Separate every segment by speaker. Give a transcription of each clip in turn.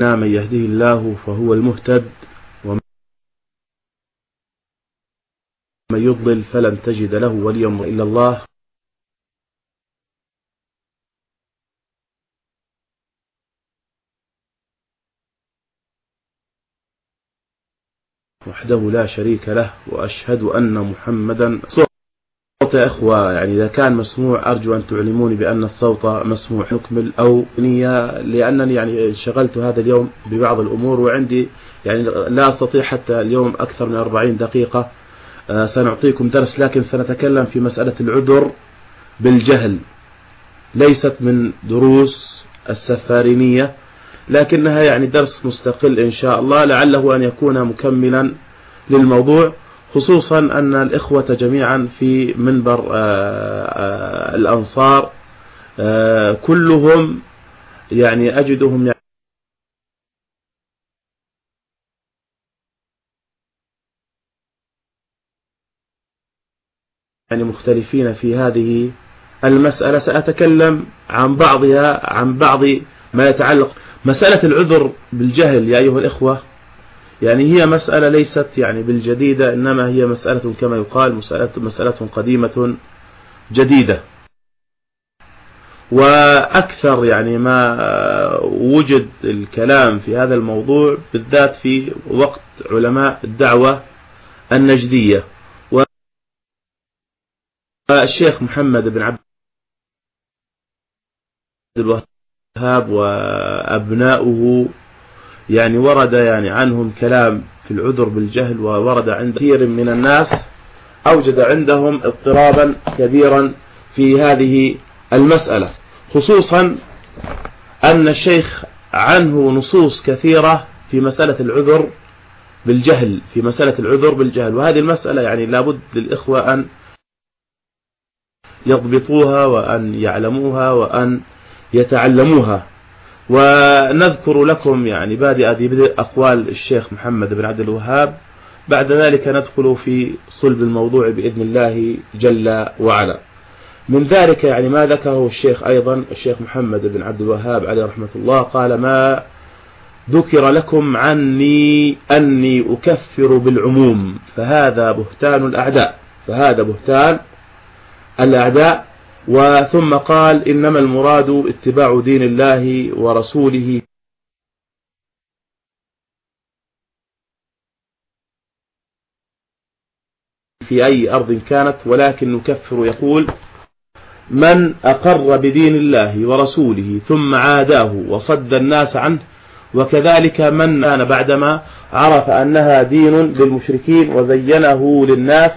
Speaker 1: من يهده الله فهو المهتد ومن يضلل فلن تجد له وليا إلا الله. وحده لا شريك له وأشهد أن محمدا صوت يا إخوة يعني إذا كان مسموع أرجو أن تعلموني بأن الصوت مسموع نكمل أو نية لأنني يعني انشغلت هذا اليوم ببعض الأمور وعندي يعني لا أستطيع حتى اليوم أكثر من 40 دقيقة. آه، سنعطيكم درس لكن سنتكلم في مسألة العذر بالجهل. ليست من دروس السفارينية لكنها يعني درس مستقل إن شاء الله لعله أن يكون مكملا للموضوع. خصوصا أن الإخوة جميعا في منبر آه، آه، الأنصار آه، كلهم يعني أجدهم يعني مختلفين في هذه المسألة. سأتكلم عن بعضها عن بعض ما يتعلق مسألة العذر بالجهل يا أيها الإخوة. يعني هي مسألة ليست يعني بالجديدة إنما هي مسألة كما يقال مسألة, مسألة قديمة جديدة. وأكثر يعني ما وجد الكلام في هذا الموضوع بالذات في وقت علماء الدعوة النجدية. والشيخ محمد بن عبد الوهاب وأبناؤه يعني ورد يعني عنهم كلام في العذر بالجهل وورد عند كثير من الناس أوجد عندهم اضطرابا كبيرا في هذه المسألة خصوصا أن الشيخ عنه نصوص كثيرة في مسألة العذر بالجهل في مسألة العذر بالجهل وهذه المسألة يعني لابد للإخوة أن يضبطوها وأن يعلموها وأن يتعلموها. ونذكر لكم يعني بادئ بدء أقوال الشيخ محمد بن عبد الوهاب بعد ذلك ندخل في صلب الموضوع بإذن الله جل وعلا. من ذلك يعني ما ذكره الشيخ أيضا الشيخ محمد بن عبد الوهاب عليه رحمة الله قال ما ذكر لكم عني أني أكفر بالعموم فهذا بهتان الأعداء فهذا بهتان الأعداء وثم قال إنما المراد اتباع دين الله ورسوله. في أي أرض كانت ولكن نكفر يقول من أقر بدين الله ورسوله ثم عاداه وصد الناس عنه وكذلك من كان بعدما عرف أنها دين للمشركين وزينه للناس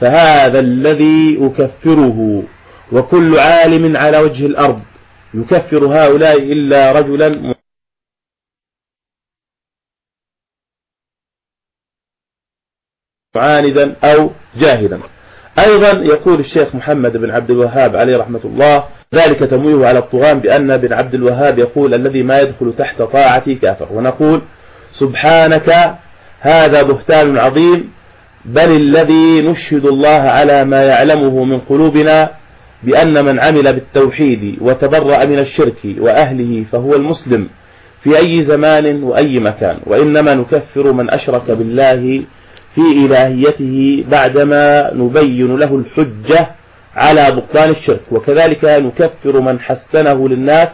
Speaker 1: فهذا الذي أكفره. وكل عالم على وجه الأرض يكفر هؤلاء إلا رجلا معاندا أو جاهلا. أيضا يقول الشيخ محمد بن عبد الوهاب عليه رحمة الله ذلك تمويه على الطغام بأن بن عبد الوهاب يقول الذي ما يدخل تحت طاعتي كافر. ونقول سبحانك هذا بهتان عظيم بل الذي نشهد الله على ما يعلمه من قلوبنا بأن من عمل بالتوحيد وتبرأ من الشرك وأهله فهو المسلم في أي زمان وأي مكان وإنما نكفر من أشرك بالله في إلهيته بعدما نبين له الحجة على بطلان الشرك. وكذلك نكفر من حسنه للناس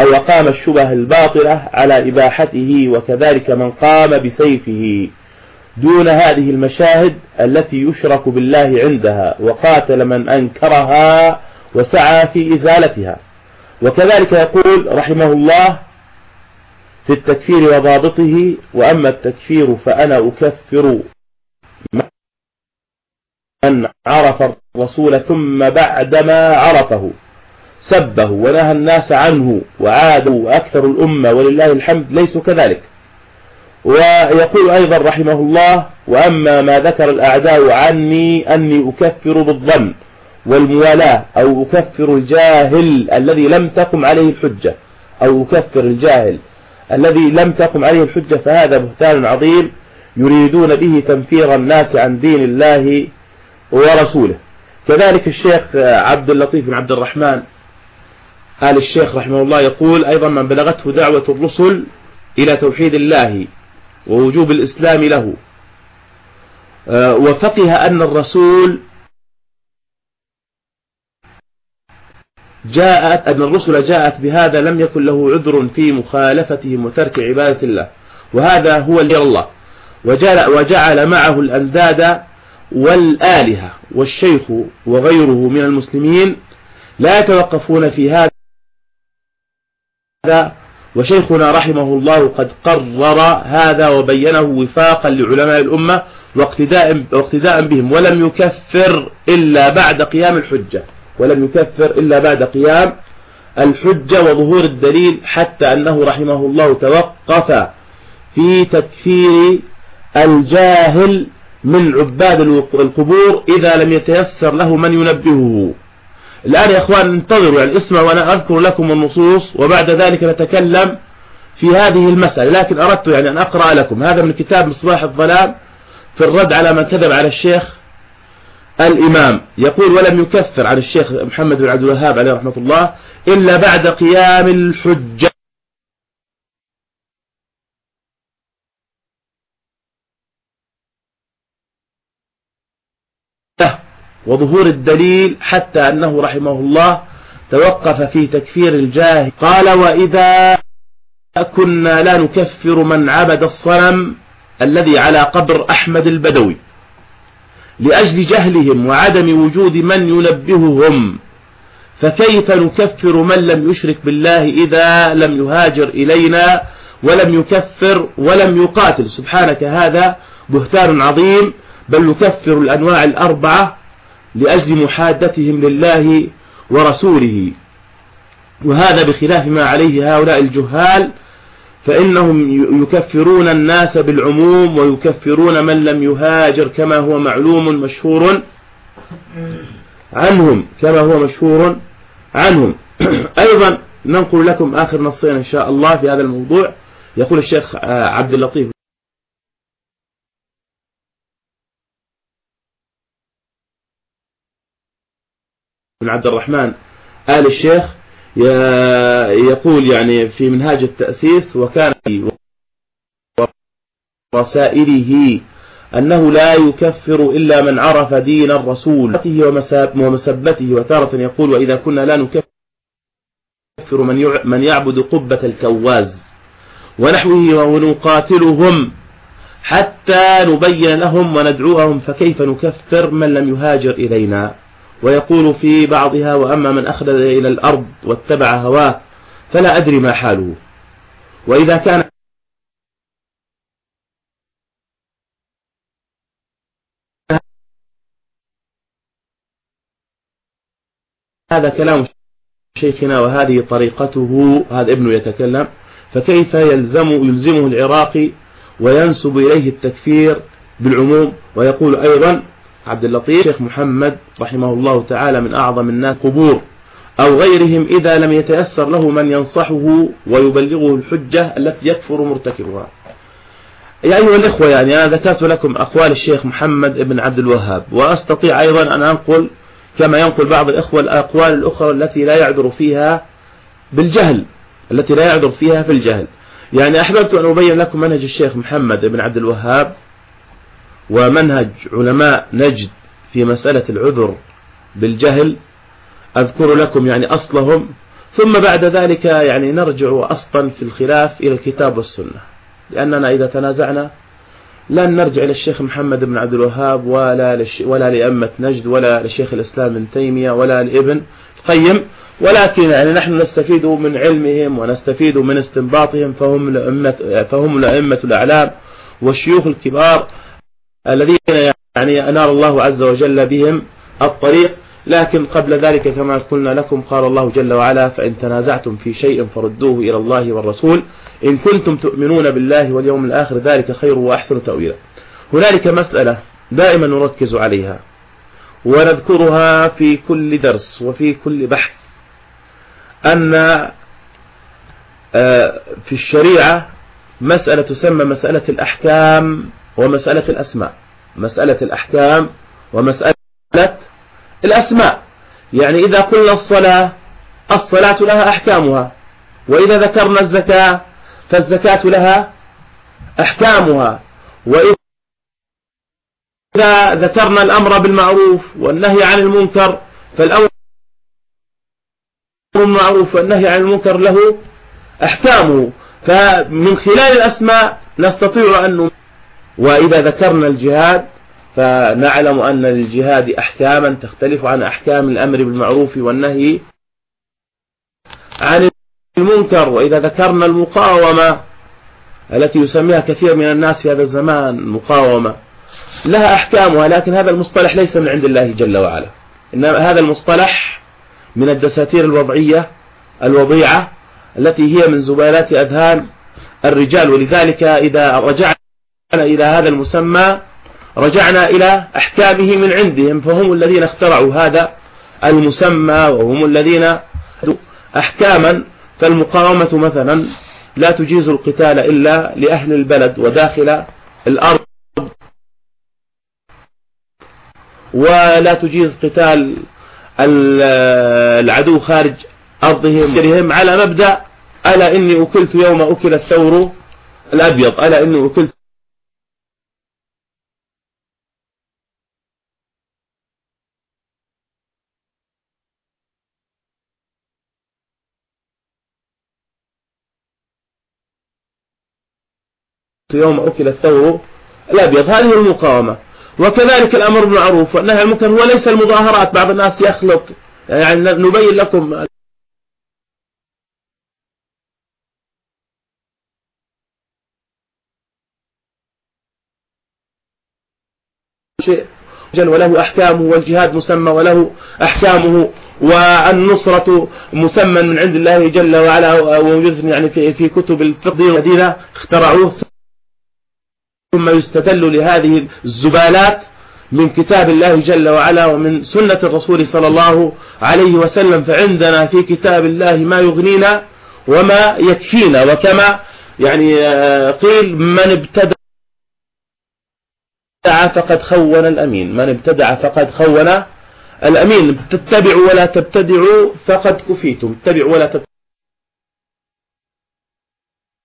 Speaker 1: أو أقام الشبه الباطلة على إباحته وكذلك من قام بسيفه. دون هذه المشاهد التي يشرك بالله عندها وقاتل من أنكرها وسعى في إزالتها. وكذلك يقول رحمه الله في التكفير وضابطه وأما التكفير فأنا أكفر من عرف الرسول ثم بعدما عرفه سبه ونهى الناس عنه وعادوا أكثر الأمة ولله الحمد ليسوا كذلك. ويقول أيضا رحمه الله وأما ما ذكر الأعداء عني أني أكفر بالظن والموالاة أو أكفر الجاهل الذي لم تقم عليه الحجة أو أكفر الجاهل الذي لم تقم عليه الحجة فهذا بهتان عظيم يريدون به تنفير الناس عن دين الله ورسوله. كذلك الشيخ عبد اللطيف بن عبد الرحمن آل الشيخ رحمه الله يقول أيضا من بلغته دعوة الرسل إلى توحيد الله ووجوب الإسلام له. آه، وفقه أن الرسول جاءت أن الرسل جاءت بهذا لم يكن له عذر في مخالفتهم وترك عبادة الله. وهذا هو اللي الله. وجعل, وجعل معه الأنداد والآلهة والشيخ وغيره من المسلمين لا يتوقفون في هذا وشيخنا رحمه الله قد قرر هذا وبينه وفاقا لعلماء الأمة واقتداء, واقتداء بهم ولم يكفر إلا بعد قيام الحجة ولم يكفر إلا بعد قيام الحجة وظهور الدليل حتى أنه رحمه الله توقف في تكفير الجاهل من عباد القبور إذا لم يتيسر له من ينبهه. الآن يا أخوان انتظروا يعني اسمعوا وأنا أذكر لكم النصوص وبعد ذلك نتكلم في هذه المسألة لكن أردت يعني أن أقرأ لكم. هذا من كتاب مصباح الظلام في الرد على من كذب على الشيخ الإمام. يقول ولم يكفر عن الشيخ محمد بن عبد الوهاب عليه رحمة الله إلا بعد قيام الحجة وظهور الدليل حتى أنه رحمه الله توقف في تكفير الجاهل قال وإذا كنا لا نكفر من عبد الصنم الذي على قبر أحمد البدوي لأجل جهلهم وعدم وجود من ينبههم فكيف نكفر من لم يشرك بالله إذا لم يهاجر إلينا ولم يكفر ولم يقاتل؟ سبحانك هذا بهتان عظيم بل نكفر الأنواع الأربعة لأجل محادتهم لله ورسوله. وهذا بخلاف ما عليه هؤلاء الجهال فإنهم يكفرون الناس بالعموم ويكفرون من لم يهاجر كما هو معلوم مشهور عنهم كما هو مشهور عنهم. أيضا ننقل لكم آخر نصين إن شاء الله في هذا الموضوع. يقول الشيخ عبد اللطيف بن عبد الرحمن آل الشيخ يقول يعني في منهاج التأسيس وكان رسائله أنه لا يكفر إلا من عرف دين الرسول ومسبته وتارة يقول وإذا كنا لا نكفر من يعبد قبة الكواز ونحوه ونقاتلهم حتى نبين لهم وندعوهم فكيف نكفر من لم يهاجر إلينا؟ ويقول في بعضها وأما من أخلد إلى الأرض واتبع هواه فلا أدري ما حاله. وإذا كان هذا كلام شيخنا وهذه طريقته هذا ابنه يتكلم فكيف يلزم يلزمه العراقي وينسب إليه التكفير بالعموم؟ ويقول أيضا عبد اللطيف شيخ محمد رحمه الله تعالى من أعظم الناس قبور أو غيرهم إذا لم يتيسر له من ينصحه ويبلغه الحجة التي يكفر مرتكبها. يا أيها الإخوة يعني أنا ذكرت لكم أقوال الشيخ محمد بن عبد الوهاب وأستطيع أيضا أن أنقل كما ينقل بعض الإخوة الأقوال الأخرى التي لا يعذر فيها بالجهل التي لا يعذر فيها في الجهل. يعني أحببت أن أبين لكم منهج الشيخ محمد بن عبد الوهاب ومنهج علماء نجد في مسألة العذر بالجهل أذكر لكم يعني أصلهم. ثم بعد ذلك يعني نرجع أصلا في الخلاف إلى الكتاب والسنة. لأننا إذا تنازعنا لن نرجع للشيخ محمد بن عبد الوهاب ولا لش ولا لأمة نجد ولا لشيخ الإسلام ابن تيمية ولا لابن القيم. ولكن يعني نحن نستفيد من علمهم ونستفيد من استنباطهم فهم الأئمة فهم الأئمة الأعلام والشيوخ الكبار. الذين يعني أنار الله عز وجل بهم الطريق لكن قبل ذلك كما قلنا لكم قال الله جل وعلا فإن تنازعتم في شيء فردوه إلى الله والرسول إن كنتم تؤمنون بالله واليوم الآخر ذلك خير وأحسن تأويلا. هنالك مسألة دائما نركز عليها ونذكرها في كل درس وفي كل بحث أن آه، في الشريعة مسألة تسمى مسألة الأحكام ومسألة الأسماء مسألة الأحكام ومسألة الأسماء. يعني إذا قلنا الصلاة الصلاة لها أحكامها وإذا ذكرنا الزكاة فالزكاة لها أحكامها. وإذا ذكرنا الأمر بالمعروف والنهي عن المنكر فالأمر بالمعروف والنهي عن المنكر له أحكامه. فمن خلال الأسماء نستطيع أن وإذا ذكرنا الجهاد فنعلم أن للجهاد أحكاما تختلف عن أحكام الأمر بالمعروف والنهي عن المنكر. وإذا ذكرنا المقاومة التي يسميها كثير من الناس في هذا الزمان مقاومة لها أحكامها لكن هذا المصطلح ليس من عند الله جل وعلا. إنما هذا المصطلح من الدساتير الوضعية الوضيعة التي هي من زبالات أذهان الرجال. ولذلك إذا رجعنا إلى هذا المسمى رجعنا إلى أحكامه من عندهم فهم الذين اخترعوا هذا المسمى وهم الذين أحكاما فالمقاومة مثلا لا تجيز القتال إلا لأهل البلد وداخل الأرض ولا تجيز قتال العدو خارج أرضهم على مبدأ ألا إني أكلت يوم أكل الثور الأبيض ألا إني أكلت يوم أكل الثور الأبيض. هذه المقاومة. وكذلك الأمر بالمعروف والنهي عن المنكر. هو ليس المظاهرات. بعض الناس يخلط يعني نبين لكم شيء. وله أحكامه والجهاد مسمى وله أحكامه. والنصرة مسمى من عند الله جل وعلا. ووجد يعني في كتب الفقه الذين اخترعوه. ثم يستدل لهذه الزبالات من كتاب الله جل وعلا ومن سنة الرسول صلى الله عليه وسلم فعندنا في كتاب الله ما يغنينا وما يكفينا وكما يعني آه، قيل من ابتدع فقد خون الأمين. من ابتدع فقد خون الأمين. تتبعوا ولا تبتدعوا فقد كفيتم. اتبعوا ولا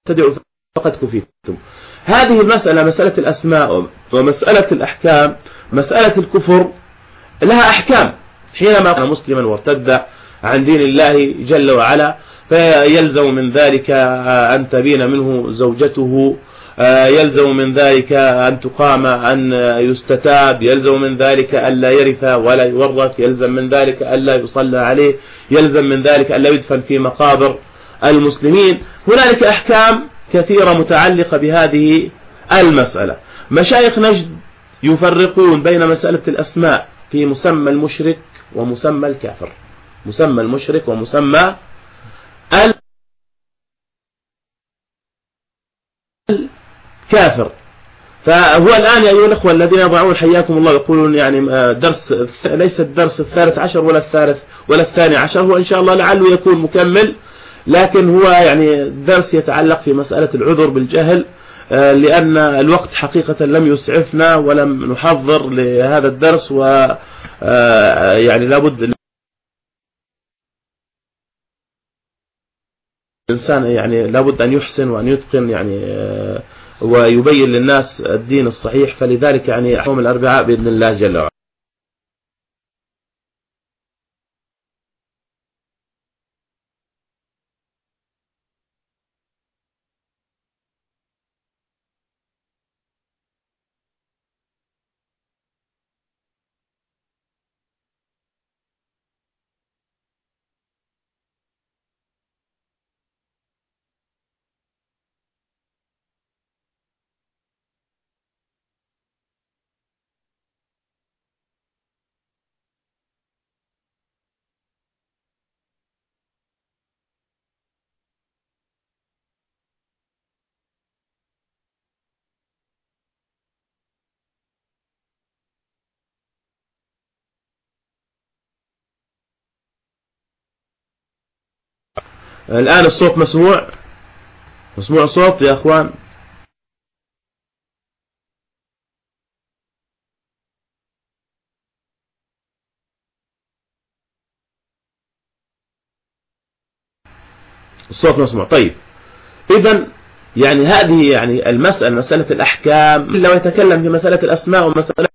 Speaker 1: تبتدعوا فقد كفيتم. هذه المسألة مسألة الأسماء ومسألة الأحكام مسألة الكفر لها أحكام. حينما كان مسلما وارتد عن دين الله جل وعلا فيلزم من ذلك أن تبين منه زوجته يلزم من ذلك أن تقام أن يستتاب يلزم من ذلك ألا يرث ولا يورث يلزم من ذلك ألا يصلى عليه يلزم من ذلك ألا يدفن في مقابر المسلمين. هنالك أحكام كثيرة متعلقة بهذه المسألة. مشايخ نجد يفرقون بين مسألة الأسماء في مسمى المشرك ومسمى الكافر. مسمى المشرك ومسمى الكافر. فهو الآن يا أيها الأخوة الذين يضعون حياكم الله يقولون يعني آه، درس ليس الدرس الثالث عشر ولا الثالث ولا الثاني عشر هو إن شاء الله لعله يكون مكمل. لكن هو يعني درس يتعلق في مسألة العذر بالجهل آه، لأن الوقت حقيقة لم يسعفنا ولم نحضر لهذا الدرس و آه، يعني لابد الإنسان يعني لابد أن يحسن وأن يتقن يعني آه، ويبين للناس الدين الصحيح فلذلك يعني يوم الأربعاء بإذن الله جل وعلا. الآن الصوت مسموع. مسموع الصوت يا أخوان. الصوت مسموع. طيب. إذا يعني هذه يعني المسألة مسألة الأحكام. لو يتكلم في مسألة الأسماء ومسألة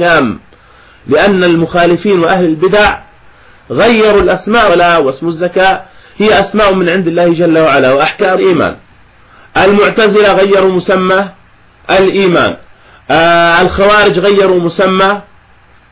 Speaker 1: الأحكام لأن المخالفين وأهل البدع غيروا الأسماء ولا واسم الزكاة هي أسماء من عند الله جل وعلا وأحكام الإيمان. المعتزلة غيروا مسمى الإيمان. آه الخوارج غيروا مسمى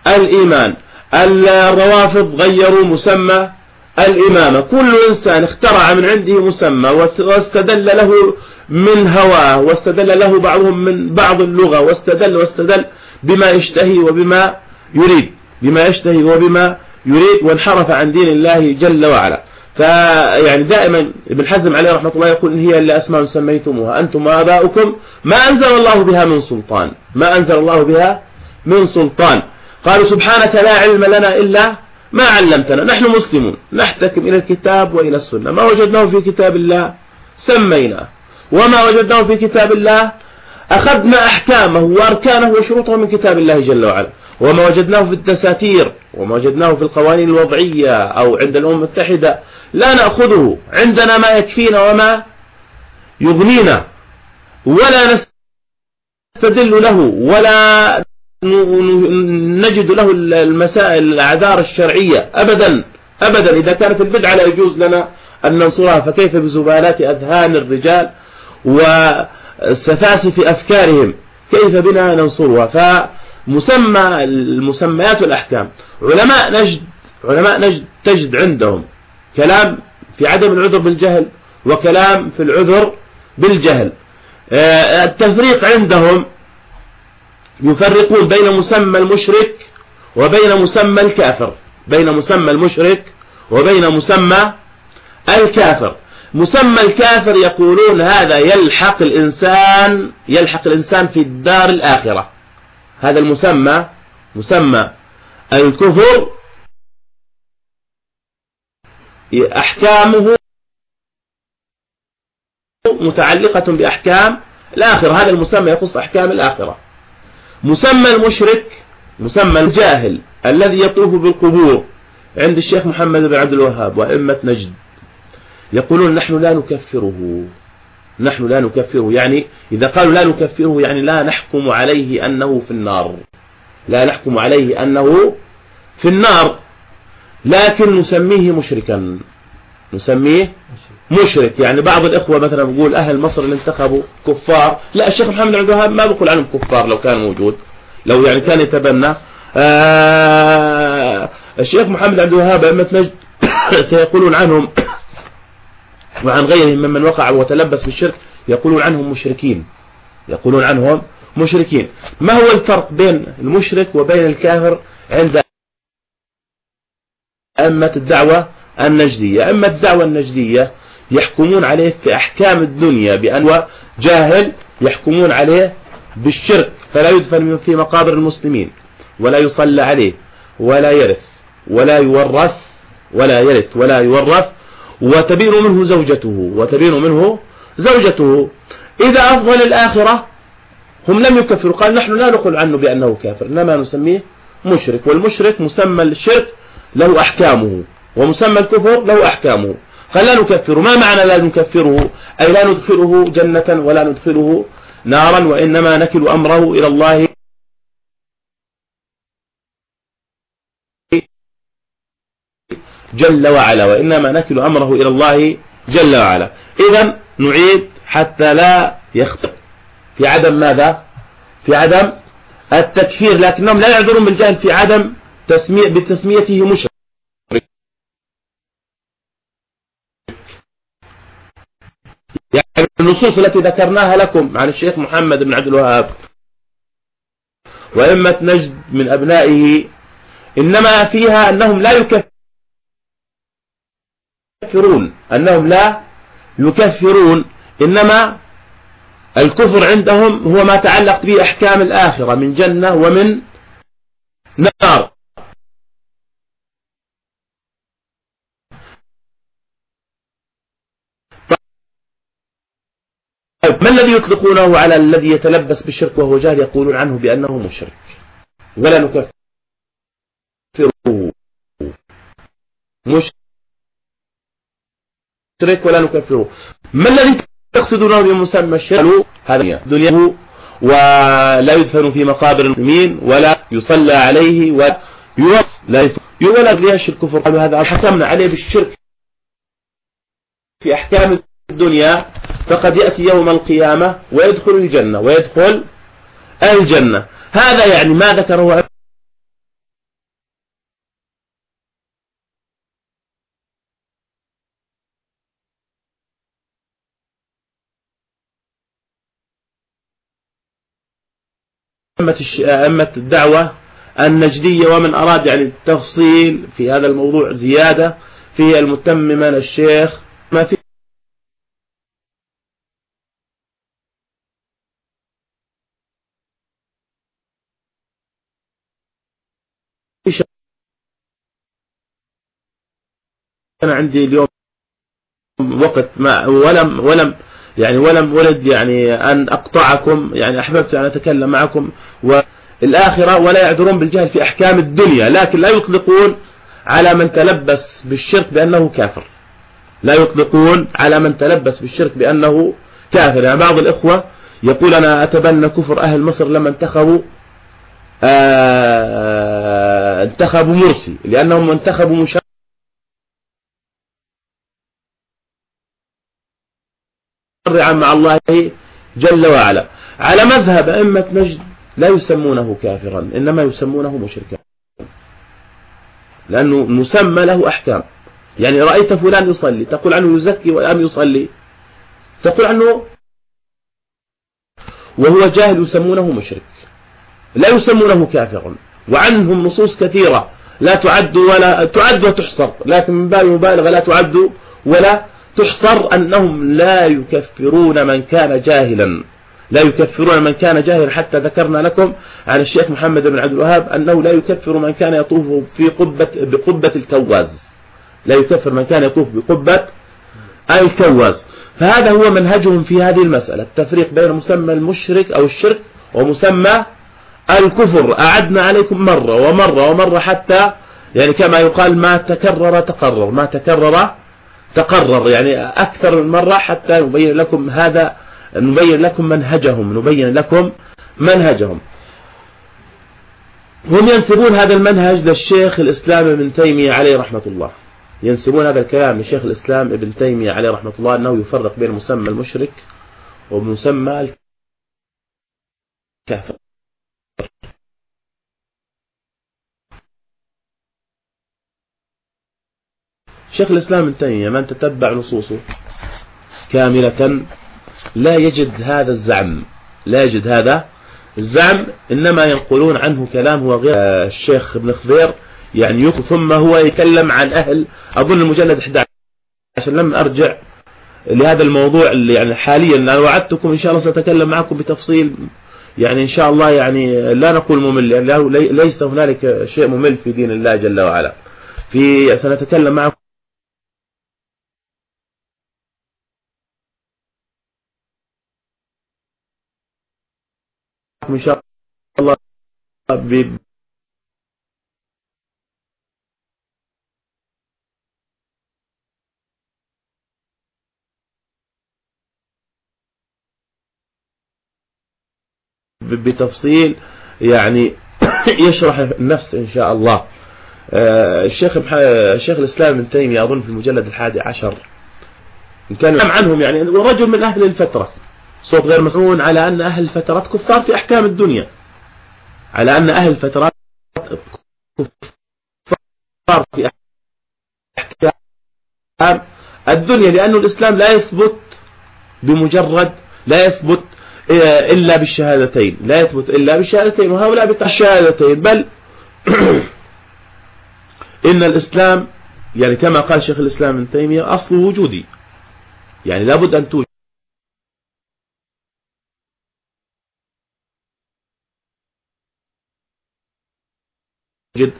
Speaker 1: الإيمان. الروافض غيروا مسمى الإمامة كل إنسان اخترع من عنده مسمى واستدل له من هواه واستدل له بعضهم من بعض اللغة واستدل واستدل بما يشتهي وبما يريد. بما يشتهي وبما يريد وانحرف عن دين الله جل وعلا. فيعني دائما ابن حزم عليه رحمة الله يقول إن هي إلا أسماء سميتموها. أنتم وآباؤكم. ما أنزل الله بها من سلطان. ما أنزل الله بها من سلطان. قالوا سبحانك لا علم لنا إلا ما علمتنا. نحن مسلمون. نحتكم إلى الكتاب وإلى السنة. ما وجدناه في كتاب الله سميناه. وما وجدناه في كتاب الله أخذنا أحكامه وأركانه وشروطه من كتاب الله جل وعلا. وما وجدناه في الدساتير وما وجدناه في القوانين الوضعية أو عند الأمم المتحدة لا نأخذه. عندنا ما يكفينا وما يغنينا. ولا نستدل له ولا نجد له المسائل الأعذار الشرعية. أبدا أبدا. إذا كانت البدعة لا يجوز لنا أن ننصرها فكيف بزبالات أذهان الرجال؟ وسفاسف أفكارهم كيف بنا ننصرها؟ فمسمى المسميات والأحكام علماء نجد علماء نجد تجد عندهم كلام في عدم العذر بالجهل وكلام في العذر بالجهل. آه، التفريق عندهم يفرقون بين مسمى المشرك وبين مسمى الكافر بين مسمى المشرك وبين مسمى الكافر. مسمى الكافر يقولون هذا يلحق الإنسان يلحق الإنسان في الدار الآخرة. هذا المسمى مسمى. الكفر أحكامه متعلقة بأحكام الآخرة. هذا المسمى يخص أحكام الآخرة. مسمى المشرك مسمى الجاهل الذي يطوف بالقبور. عند الشيخ محمد بن عبد الوهاب وأئمة نجد. يقولون نحن لا نكفره. نحن لا نكفره. يعني إذا قالوا لا نكفره يعني لا نحكم عليه أنه في النار. لا نحكم عليه أنه في النار. لكن نسميه مشركا. نسميه مشرك. يعني بعض الإخوة مثلا بيقول أهل مصر اللي انتخبوا كفار. لا الشيخ محمد عبد الوهاب ما بقول عنهم كفار لو كان موجود. لو يعني كان يتبنى. آه الشيخ محمد عبد الوهاب أئمة نجد سيقولون عنهم وعن غيرهم ممن وقع وتلبس بالشرك يقولون عنهم مشركين. يقولون عنهم مشركين. ما هو الفرق بين المشرك وبين الكافر عند أئمة الدعوة النجدية؟ أما الدعوة النجدية يحكمون عليه في أحكام الدنيا بأن جاهل يحكمون عليه بالشرك فلا يدفن في مقابر المسلمين ولا يصلى عليه ولا يرث ولا يورث ولا يرث ولا يورث وتبين منه زوجته وتبين منه زوجته. إذا أفضل الآخرة هم لم يكفروا قال نحن لا نقول عنه بأنه كافر إنما نسميه مشرك والمشرك مسمى الشرك له أحكامه ومسمى الكفر له أحكامه. فلا نكفره ما معنى لا نكفره؟ أي لا ندخله جنة ولا ندخله نارا وإنما نكل أمره إلى الله جل وعلا وإنما نكل أمره إلى الله جل وعلا. إذا نعيد حتى لا يخطئ. في عدم ماذا؟ في عدم التكفير لكنهم لا يعذرون بالجهل في عدم تسمية بتسميته مشرك. يعني النصوص التي ذكرناها لكم عن الشيخ محمد بن عبد الوهاب وإمة نجد من أبنائه إنما فيها أنهم لا يكفرون أنهم لا يكفرون. إنما الكفر عندهم هو ما تعلق به أحكام الآخرة من جنة ومن نار. طيب ما الذي يطلقونه على الذي يتلبس بالشرك وهو جاهل؟ يقولون عنه بأنه مشرك. ولا نكفره مشرك ولا نكفره. ما الذي تقصدونه بمسمى الشرك؟ هذا دنياه ولا يدفن في مقابر المسلمين ولا يصلى عليه ولا يولد ليش الكفر قالوا هذا حكمنا عليه بالشرك. في أحكام الدنيا فقد يأتي يوم القيامة ويدخل الجنة ويدخل الجنة. هذا يعني ما ذكره أئمة الدعوة النجدية ومن أراد يعني التفصيل في هذا الموضوع زيادة في المتممة الشيخ. ما في أنا عندي اليوم وقت ما ولم ولم يعني ولم ولد يعني أن أقطعكم يعني أحببت أن أتكلم معكم. والآخرة ولا يعذرون بالجهل في أحكام الدنيا لكن لا يطلقون على من تلبس بالشرك بأنه كافر. لا يطلقون على من تلبس بالشرك بأنه كافر. يعني بعض الإخوة يقول أنا أتبنى كفر أهل مصر لما انتخبوا آه انتخبوا مرسي لأنهم انتخبوا مشاركة متضرعا مع الله جل وعلا. على مذهب أئمة نجد لا يسمونه كافرا إنما يسمونه مشركا. لأنه مسمى له أحكام. يعني رأيت فلان يصلي تقول عنه يزكي وأم يصلي. تقول عنه وهو جاهل يسمونه مشرك. لا يسمونه كافرا. وعنهم نصوص كثيرة. لا تعد ولا تعد وتحصر. لكن من باب المبالغة لا تعد ولا تحصر أنهم لا يكفرون من كان جاهلا. لا يكفرون من كان جاهلا. حتى ذكرنا لكم عن الشيخ محمد بن عبد الوهاب أنه لا يكفر من كان يطوف في قبة بقبة الكواز. لا يكفر من كان يطوف بقبة الكواز. فهذا هو منهجهم في هذه المسألة. التفريق بين مسمى المشرك أو الشرك ومسمى الكفر. أعدنا عليكم مرة ومرة ومرة حتى يعني كما يقال ما تكرر تقرر. ما تكرر تقرر يعني أكثر من مرة حتى نبين لكم هذا نبين لكم منهجهم نبين لكم منهجهم. هم ينسبون هذا المنهج للشيخ الإسلام ابن تيمية عليه رحمة الله. ينسبون هذا الكلام لشيخ الإسلام ابن تيمية عليه رحمة الله أنه يفرق بين مسمى المشرك ومسمى الكافر. شيخ الإسلام ابن تيمية من تتبع نصوصه كاملة لا يجد هذا الزعم لا يجد هذا الزعم إنما ينقلون عنه كلام هو غير الشيخ ابن خضير يعني ثم هو يتكلم عن أهل أظن المجلد 11 عشان لم أرجع لهذا الموضوع اللي يعني حاليا أنا وعدتكم إن شاء الله سأتكلم معكم بتفصيل يعني إن شاء الله يعني لا نقول ممل يعني ليس هنالك شيء ممل في دين الله جل وعلا. في سنتكلم معكم إن شاء الله بتفصيل يعني يشرح النفس إن شاء الله. آه، الشيخ الشيخ الإسلام ابن تيمية أظن في المجلد الحادي عشر. كان عنهم يعني رجل من أهل الفترة صوت غير مسؤول على أن أهل الفترات كفار في أحكام الدنيا. على أن أهل الفترات كفار في أحكام الدنيا لأن الإسلام لا يثبت بمجرد لا يثبت إلا بالشهادتين لا يثبت إلا بالشهادتين وهؤلاء بالشهادتين بل إن الإسلام يعني كما قال شيخ الإسلام ابن تيمية أصل وجودي. يعني لابد أن توجد توجد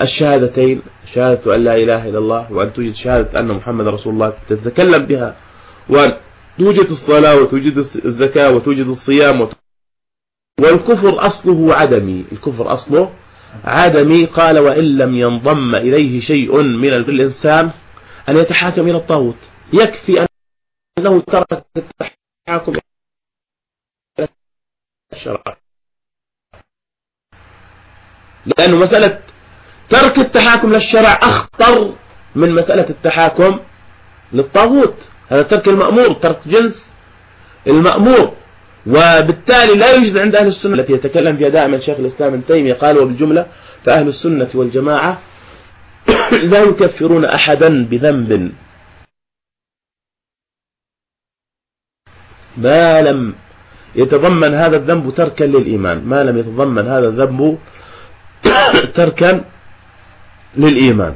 Speaker 1: الشهادتين شهادة أن لا إله إلا الله وأن توجد شهادة أن محمد رسول الله تتكلم بها. وأن توجد الصلاة وتوجد الزكاة وتوجد الصيام والكفر أصله عدمي. الكفر أصله عدمي. قال وإن لم ينضم إليه شيء من الإنسان أن يتحاكم إلى الطاغوت. يكفي أنه ترك التحاكم إلى لأنه مسألة ترك التحاكم للشرع أخطر من مسألة التحاكم للطاغوت. هذا ترك المأمور ترك جنس المأمور. وبالتالي لا يوجد عند أهل السنة التي يتكلم فيها دائما شيخ الإسلام ابن تيمية قال وبالجملة فأهل السنة والجماعة لا يكفرون أحدا بذنب. ما لم يتضمن هذا الذنب تركا للإيمان. ما لم يتضمن هذا الذنب تركا للإيمان.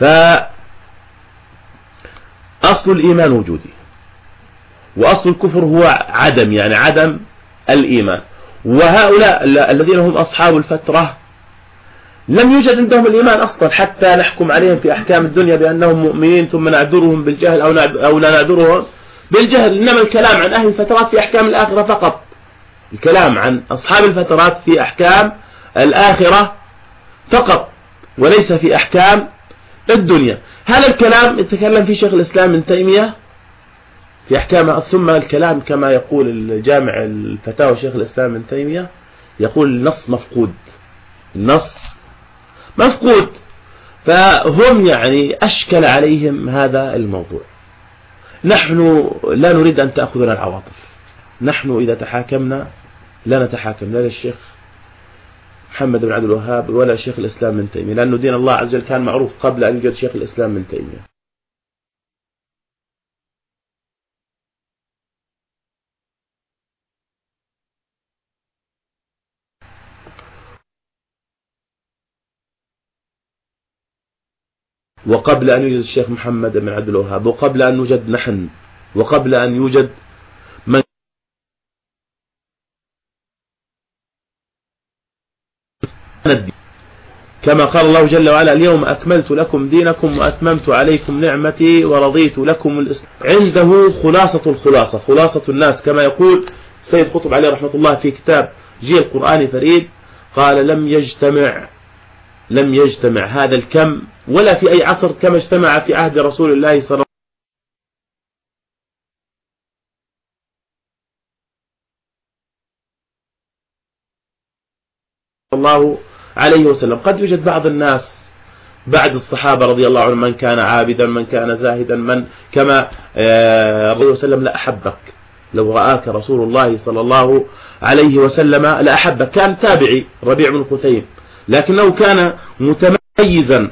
Speaker 1: فأصل الإيمان وجودي وأصل الكفر هو عدم يعني عدم الإيمان. وهؤلاء الذين هم أصحاب الفترة لم يوجد عندهم الإيمان أصلا حتى نحكم عليهم في أحكام الدنيا بأنهم مؤمنين ثم نعذرهم بالجهل أو, أو لا نعذرهم بالجهل. إنما الكلام عن أهل الفترات في أحكام الآخرة فقط. الكلام عن أصحاب الفترات في أحكام الآخرة فقط وليس في أحكام الدنيا. هذا الكلام يتكلم فيه شيخ الإسلام من تيمية في أحكام ثم الكلام كما يقول الجامع الفتاوى شيخ الإسلام من تيمية يقول النص مفقود. النص مفقود. فهم يعني أشكل عليهم هذا الموضوع. نحن لا نريد أن تأخذنا العواطف. نحن إذا تحاكمنا لا نتحاكم. لا للشيخ محمد بن عبد الوهاب ولا شيخ الإسلام من تيمية لأنه دين الله عز وجل كان معروف قبل أن يوجد شيخ الإسلام من تيمية. وقبل أن يوجد الشيخ محمد بن عبد الوهاب وقبل أن يوجد نحن وقبل أن يوجد من كما قال الله جل وعلا اليوم أكملت لكم دينكم وأتممت عليكم نعمتي ورضيت لكم الإسلام. عنده خلاصة الخلاصة خلاصة الناس. كما يقول سيد قطب عليه رحمة الله في كتاب جيل القرآن فريد قال لم يجتمع لم يجتمع هذا الكم ولا في أي عصر كما اجتمع في عهد رسول الله صلى الله عليه وسلم. قد يوجد بعض الناس بعد الصحابة رضي الله عنهم من كان عابدا من كان زاهدا من كما آه، رضي وسلم لأحبك لو رآك رسول الله صلى الله عليه وسلم لأحبك كان تابعي ربيع بن خثيم لكنه كان متميزا.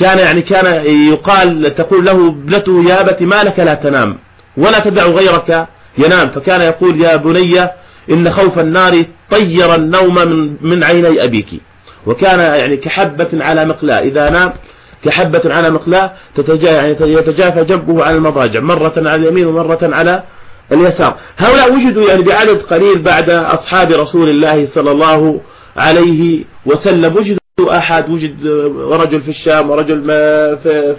Speaker 1: كان يعني كان يقال تقول له ابنته يا أبت ما لك لا تنام ولا تدع غيرك ينام. فكان يقول يا بني إن خوف النار طير النوم من, من عيني أبيك. وكان يعني كحبة على مقلاة. إذا نام كحبة على مقلاة تتجا يعني يتجافى جنبه عن المضاجع. مرة على اليمين ومرة على اليسار. هؤلاء وجدوا يعني بعدد قليل بعد أصحاب رسول الله صلى الله عليه وسلم. وجدوا أحد وجد رجل في الشام ورجل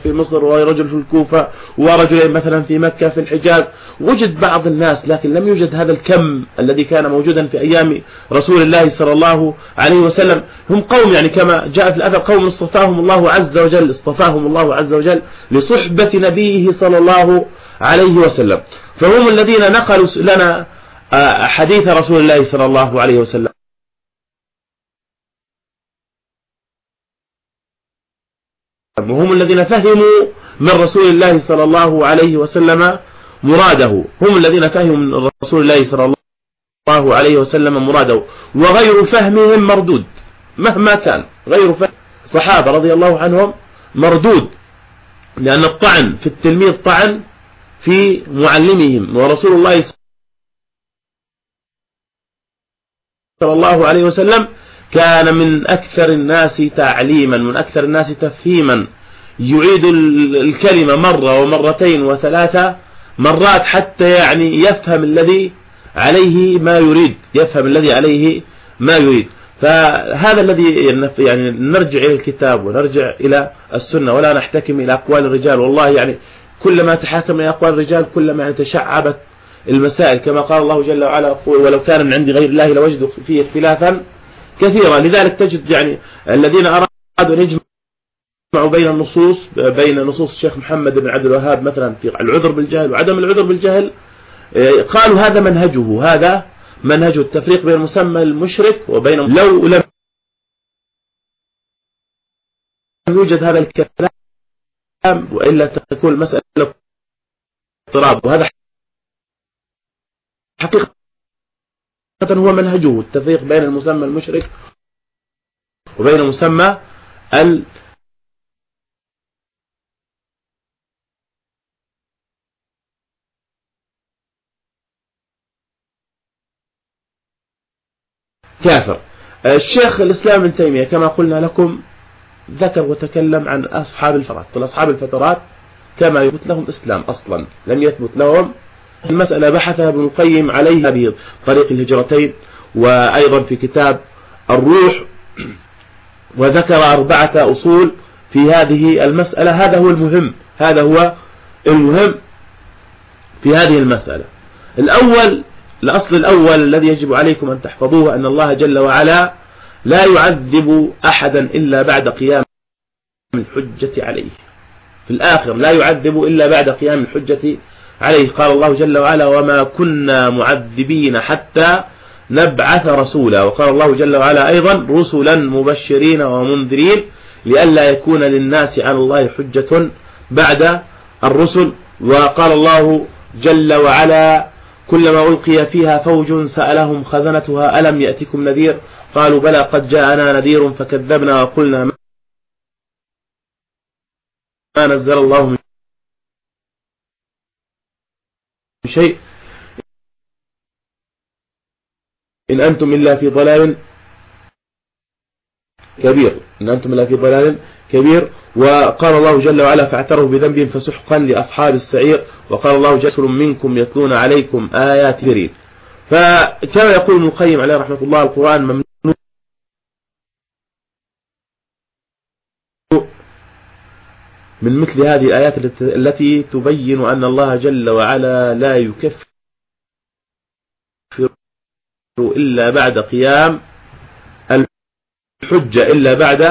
Speaker 1: في مصر ورجل في الكوفة ورجل مثلا في مكة في الحجاز. وجد بعض الناس لكن لم يوجد هذا الكم الذي كان موجودا في أيام رسول الله صلى الله عليه وسلم. هم قوم يعني كما جاء في الأثر قوم اصطفاهم الله عز وجل اصطفاهم الله عز وجل لصحبة نبيه صلى الله عليه وسلم. فهم الذين نقلوا لنا آه، حديث رسول الله صلى الله عليه وسلم. وهم الذين فهموا من رسول الله صلى الله عليه وسلم مراده؟ هم الذين فهموا من رسول الله صلى الله عليه وسلم مراده. وغير فهمهم مردود. مهما كان. غير فهم. الصحابة رضي الله عنهم مردود. لأن الطعن في التلميذ طعن في معلمهم. ورسول الله صلى الله عليه وسلم كان من أكثر الناس تعليما من أكثر الناس تفهيما. يعيد الكلمة مرة ومرتين وثلاثة مرات حتى يعني يفهم الذي عليه ما يريد يفهم الذي عليه ما يريد. فهذا الذي يعني نرجع إلى الكتاب ونرجع إلى السنة ولا نحتكم إلى أقوال الرجال. والله يعني كلما تحاكم إلى أقوال الرجال كلما يعني تشعبت المسائل. كما قال الله جل وعلا ولو كان من عند غير الله لوجدوا فيه اختلافا كثيرا لذلك تجد يعني الذين أرادوا أن يجمعوا بين النصوص بين نصوص الشيخ محمد بن عبد الوهاب مثلا في العذر بالجهل وعدم العذر بالجهل آه، قالوا هذا منهجه هذا منهج التفريق بين المسمى المشرك وبين لو لم يوجد هذا الكلام وإلا تكون المسألة اضطراب. وهذا حقيقة. هو منهجه التفريق بين المسمى المشرك وبين مسمى ال كافر. الشيخ الإسلام ابن تيمية كما قلنا لكم ذكر وتكلم عن أصحاب الفترات أصحاب الفترات كما يثبت لهم إسلام أصلا لم يثبت لهم المسألة بحثها ابن القيم عليها بطريق الهجرتين وأيضا في كتاب الروح وذكر أربعة أصول في هذه المسألة. هذا هو المهم هذا هو المهم في هذه المسألة. الأول الأصل الأول الذي يجب عليكم أن تحفظوه أن الله جل وعلا لا يعذب أحدا إلا بعد قيام الحجة عليه. في الآخر لا يعذب إلا بعد قيام الحجة عليه قال الله جل وعلا وما كنا معذبين حتى نبعث رسولا. وقال الله جل وعلا أيضا رسلا مبشرين ومنذرين لئلا يكون للناس على الله حجة بعد الرسل. وقال الله جل وعلا كلما ألقي فيها فوج سألهم خزنتها ألم يأتكم نذير؟ قالوا بلى قد جاءنا نذير فكذبنا وقلنا ما نزل الله من شيء إن أنتم إلا في ضلال كبير. إن أنتم إلا في ضلال كبير. وقال الله جل وعلا فاعتروا بذنبهم فسحقا لأصحاب السعير. وقال الله جسر منكم يتلون عليكم آيات كريم فكما يقول ابن عليه رحمة الله القرآن ممنوع من مثل هذه الآيات التي تبين أن الله جل وعلا لا يكفر إلا بعد قيام الحجة إلا بعد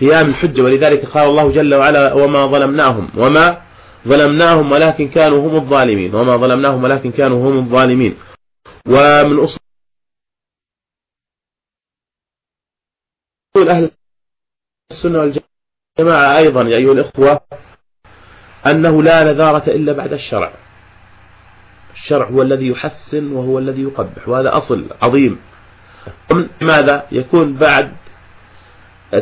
Speaker 1: قيام الحجة ولذلك قال الله جل وعلا وما ظلمناهم وما ظلمناهم ولكن كانوا هم الظالمين. وما ظلمناهم ولكن كانوا هم الظالمين. ومن أصول أهل السنة والجماعة أيضا يا أيها الإخوة أنه لا نذارة إلا بعد الشرع. الشرع هو الذي يحسن وهو الذي يقبح وهذا أصل عظيم. ماذا يكون بعد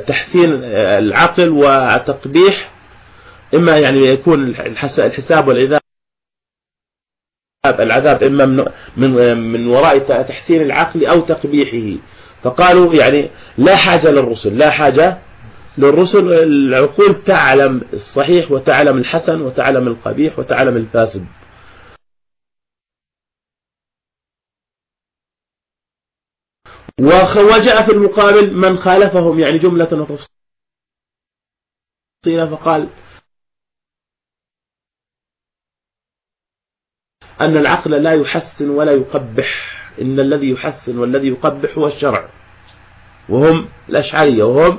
Speaker 1: تحسين العقل وتقبيح إما يعني يكون الحساب والعذاب العذاب إما من, من, من وراء تحسين العقل أو تقبيحه. فقالوا يعني لا حاجة للرسل لا حاجة للرسل العقول تعلم الصحيح وتعلم الحسن وتعلم القبيح وتعلم الفاسد. وجاء في المقابل من خالفهم يعني جملة وتفصيلا فقال أن العقل لا يحسن ولا يقبح إن الذي يحسن والذي يقبح هو الشرع. وهم الأشعرية وهم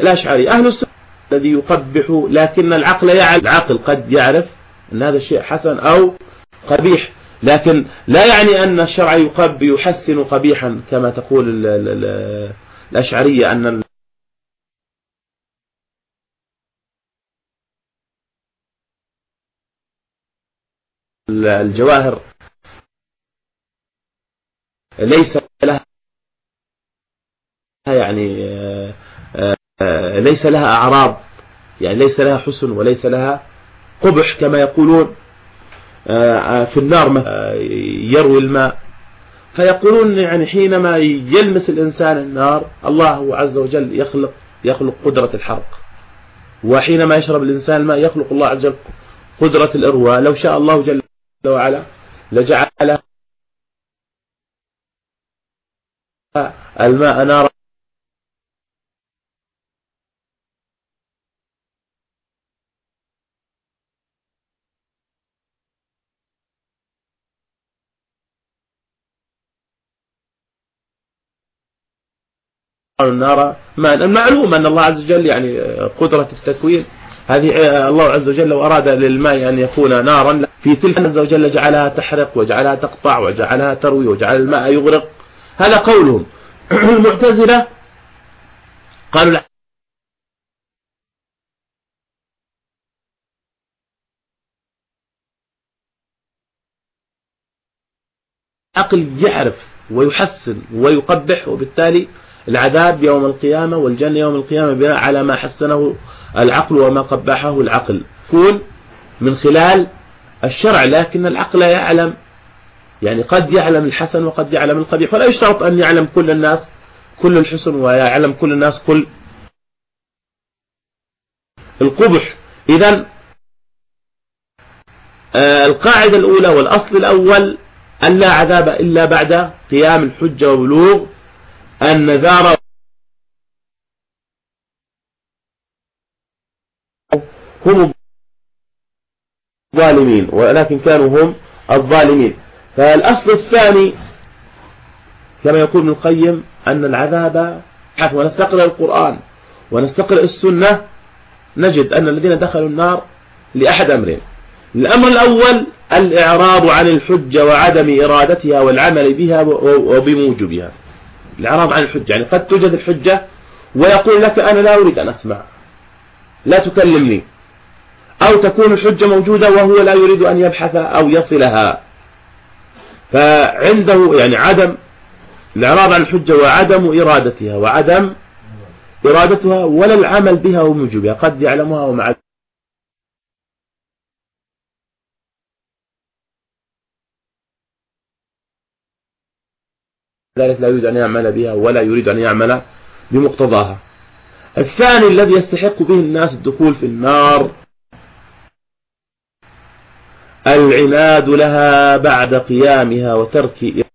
Speaker 1: الأشعرية أهل السنة الذي يقبح لكن العقل يعلم. العقل قد يعرف أن هذا الشيء حسن أو قبيح لكن لا يعني أن الشرع يقب يحسن قبيحا كما تقول الأشعرية أن الجواهر ليس لها يعني ليس لها أعراض يعني ليس لها حسن وليس لها قبح كما يقولون آه، آه، في النار آه، يروي الماء. فيقولون يعني حينما يلمس الإنسان النار الله عز وجل يخلق يخلق قدرة الحرق. وحينما يشرب الإنسان الماء يخلق الله عز وجل قدرة الإرواء لو شاء الله جل وعلا لجعل الماء نارا النار ما المعلوم أن الله عز وجل يعني قدرة التكوين. هذه الله عز وجل لو أراد للماء أن يكون نارا. في تلك عز وجل جعلها تحرق وجعلها تقطع وجعلها تروي وجعل الماء يغرق. هذا قولهم. المعتزلة قالوا لا. عقل يعرف ويحسن ويقبح وبالتالي العذاب يوم القيامة والجنة يوم القيامة بناء على ما حسنه العقل وما قبحه العقل. يكون من خلال الشرع لكن العقل يعلم يعني قد يعلم الحسن وقد يعلم القبيح. ولا يشترط أن يعلم كل الناس كل الحسن ويعلم كل الناس كل القبح. إذا آه، القاعدة الأولى والأصل الأول أن لا عذاب إلا بعد قيام الحجة وبلوغ النذار هم الظالمين ولكن كانوا هم الظالمين. فالأصل الثاني كما يقول ابن القيم أن العذاب ونستقرأ القرآن ونستقرأ السنة نجد أن الذين دخلوا النار لأحد أمرين. الأمر الأول الإعراض عن الحجة وعدم إرادتها والعمل بها وبموجبها. الإعراض عن الحجة يعني قد توجد الحجة ويقول لك أنا لا أريد أن أسمع لا تكلمني. أو تكون الحجة موجودة وهو لا يريد أن يبحث أو يصلها. فعنده يعني عدم الإعراض عن الحجة وعدم إرادتها وعدم إرادتها ولا العمل بها وموجبها قد يعلمها ومع ذلك لا يريد أن يعمل بها ولا يريد أن يعمل بمقتضاها. الثاني الذي يستحق به الناس الدخول في النار العناد لها بعد قيامها وترك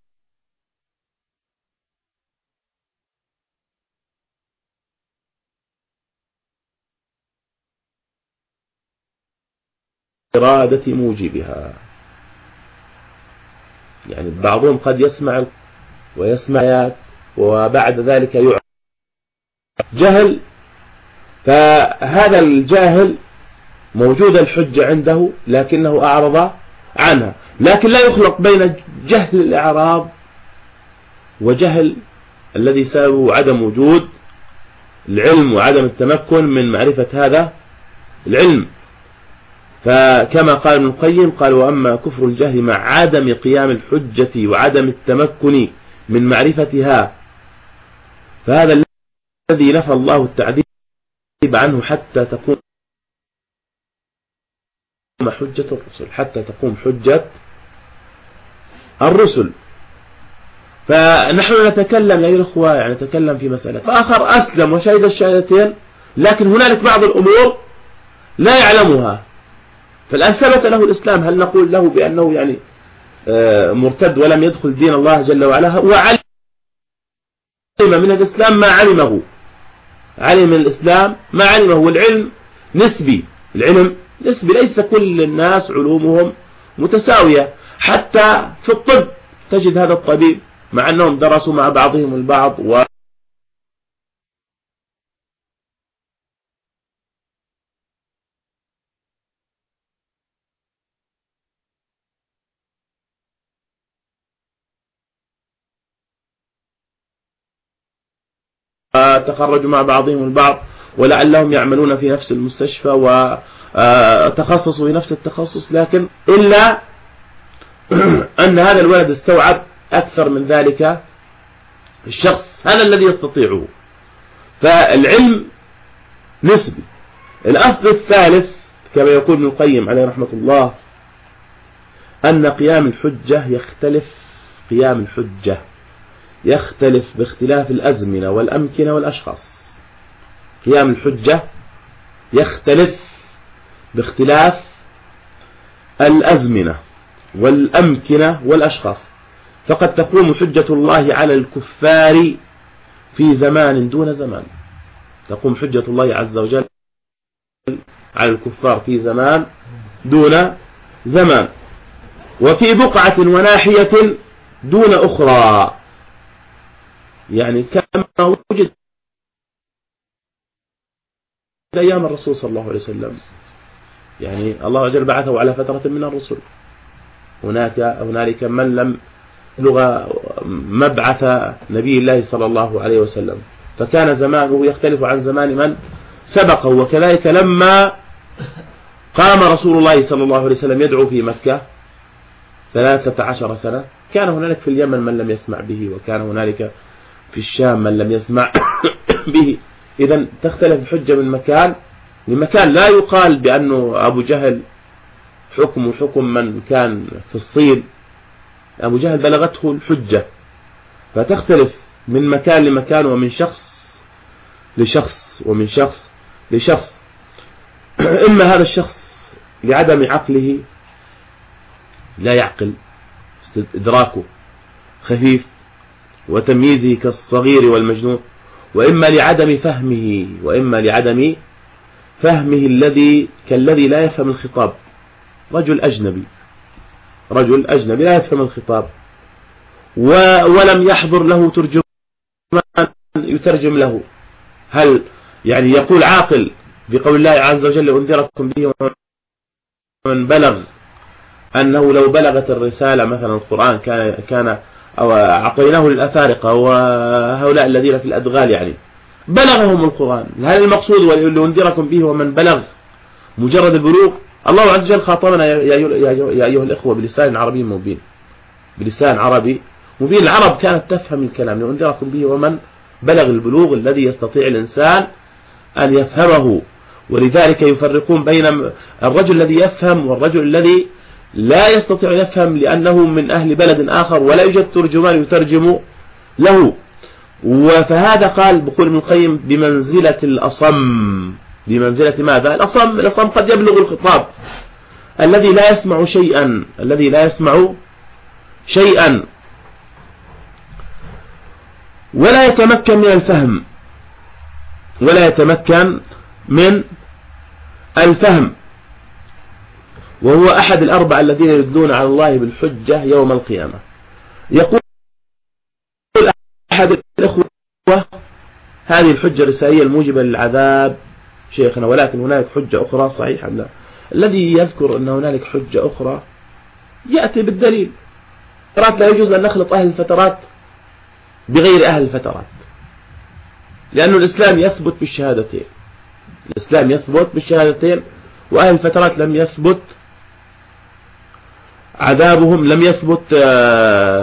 Speaker 1: إرادة موجبها. يعني بعضهم قد يسمع ويسمع آيات وبعد ذلك يعرف جهل فهذا الجاهل موجود الحجة عنده لكنه أعرض عنها. لكن لا يخلط بين جهل الإعراض وجهل الذي سببه عدم وجود العلم وعدم التمكن من معرفة هذا العلم. فكما قال ابن القيم قال وأما كفر الجهل مع عدم قيام الحجة وعدم التمكن من معرفتها. فهذا الذي نفى الله التعذيب عنه حتى تقوم حجة الرسل حتى تقوم حجة الرسل. فنحن نتكلم يا الأخوة يعني نتكلم في مسألة فآخر أسلم وشهد الشهادتين لكن هنالك بعض الأمور لا يعلمها. فالآن ثبت له الإسلام هل نقول له بأنه يعني مرتد ولم يدخل دين الله جل وعلا وعلم من الإسلام ما علمه. علم من الإسلام ما علمه. والعلم نسبي. العلم نسبي ليس كل الناس علومهم متساوية. حتى في الطب تجد هذا الطبيب مع أنهم درسوا مع بعضهم البعض و تخرجوا مع بعضهم البعض ولعلهم يعملون في نفس المستشفى وتخصصوا في نفس التخصص لكن إلا أن هذا الولد استوعب أكثر من ذلك الشخص هذا الذي يستطيعه. فالعلم نسبي. الأصل الثالث كما يقول ابن القيم عليه رحمة الله أن قيام الحجة يختلف قيام الحجة. يختلف باختلاف الأزمنة والأمكنة والأشخاص. قيام الحجة يختلف باختلاف الأزمنة والأمكنة والأشخاص. فقد تقوم حجة الله على الكفار في زمان دون زمان. تقوم حجة الله عز وجل على الكفار في زمان دون زمان. وفي بقعة وناحية دون أخرى. يعني كما وجد أيام الرسول صلى الله عليه وسلم. يعني الله عز وجل بعثه على فترة من الرسل. هناك هنالك من لم يبلغ مبعث نبي الله صلى الله عليه وسلم. فكان زمانه يختلف عن زمان من سبقه. وكذلك لما قام رسول الله صلى الله عليه وسلم يدعو في مكة ثلاثة عشر سنة كان هنالك في اليمن من لم يسمع به وكان هنالك في الشام من لم يسمع به. إذا تختلف الحجة من مكان لمكان. لا يقال بأنه أبو جهل حكم حكم من كان في الصين. أبو جهل بلغته الحجة. فتختلف من مكان لمكان ومن شخص لشخص ومن شخص لشخص. إما هذا الشخص لعدم عقله لا يعقل إدراكه خفيف وتمييزه كالصغير والمجنون وإما لعدم فهمه وإما لعدم فهمه الذي كالذي لا يفهم الخطاب. رجل أجنبي رجل أجنبي لا يفهم الخطاب ولم يحضر له ترجمان يترجم له. هل يعني يقول عاقل بقول الله عز وجل أنذركم به ومن بلغ أنه لو بلغت الرسالة مثلا القرآن كان كان أو أعطيناه للأفارقة وهؤلاء الذين في الأدغال يعني. بلغهم القرآن. هل المقصود لأنذركم به ومن بلغ. مجرد البلوغ. الله عز وجل خاطبنا يا أيها الإخوة بلسان عربي مبين. بلسان عربي مبين. العرب كانت تفهم الكلام لأنذركم به ومن بلغ البلوغ الذي يستطيع الإنسان أن يفهمه. ولذلك يفرقون بين الرجل الذي يفهم والرجل الذي لا يستطيع يفهم لأنه من أهل بلد آخر ولا يوجد ترجمان يترجم له. فهذا قال بقول ابن القيم بمنزلة الأصم. بمنزلة ماذا؟ الأصم الأصم قد يبلغ الخطاب. الذي لا يسمع شيئا الذي لا يسمع شيئا. ولا يتمكن من الفهم. ولا يتمكن من الفهم. وهو أحد الأربعة الذين يدلون على الله بالحجة يوم القيامة. يقول أحد الإخوة هذه الحجة الرسائية الموجبة للعذاب شيخنا ولكن هناك حجة أخرى صحيحة لا. الذي يذكر أن هنالك حجة أخرى يأتي بالدليل. فترات لا يجوز أن نخلط أهل الفترات بغير أهل الفترات لأن الإسلام يثبت بالشهادتين. الإسلام يثبت بالشهادتين وأهل الفترات لم يثبت عذابهم لم يثبت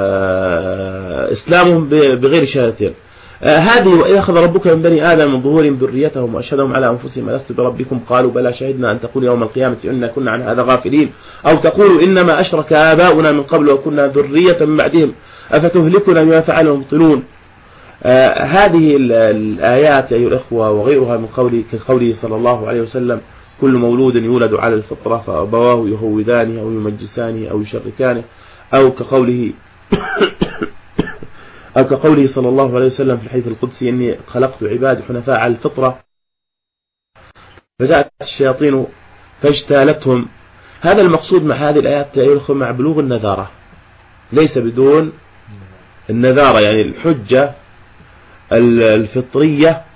Speaker 1: آه، إسلامهم بغير شهادتين. آه، هذه وإذا أخذ ربك من بني آدم من ظهورهم ذريتهم وأشهدهم على أنفسهم ألست بربكم؟ قالوا بلى شهدنا أن تقول يوم القيامة إنا كنا عن هذا غافلين. أو تقولوا إنما أشرك آباؤنا من قبل وكنا ذرية من بعدهم. أفتهلكنا بما فعل المبطلون؟ آه هذه الآيات أيها الأخوة وغيرها من قوله كقوله صلى الله عليه وسلم كل مولود يولد على الفطرة فأبواه يهودانه أو يمجسانه أو يشركانه أو كقوله أو كقوله صلى الله عليه وسلم في الحديث القدسي إني خلقت عبادي حنفاء على الفطرة. فجاءت الشياطين فاجتالتهم. هذا المقصود مع هذه الآيات يدخل مع بلوغ النذارة. ليس بدون النذارة يعني الحجة الفطرية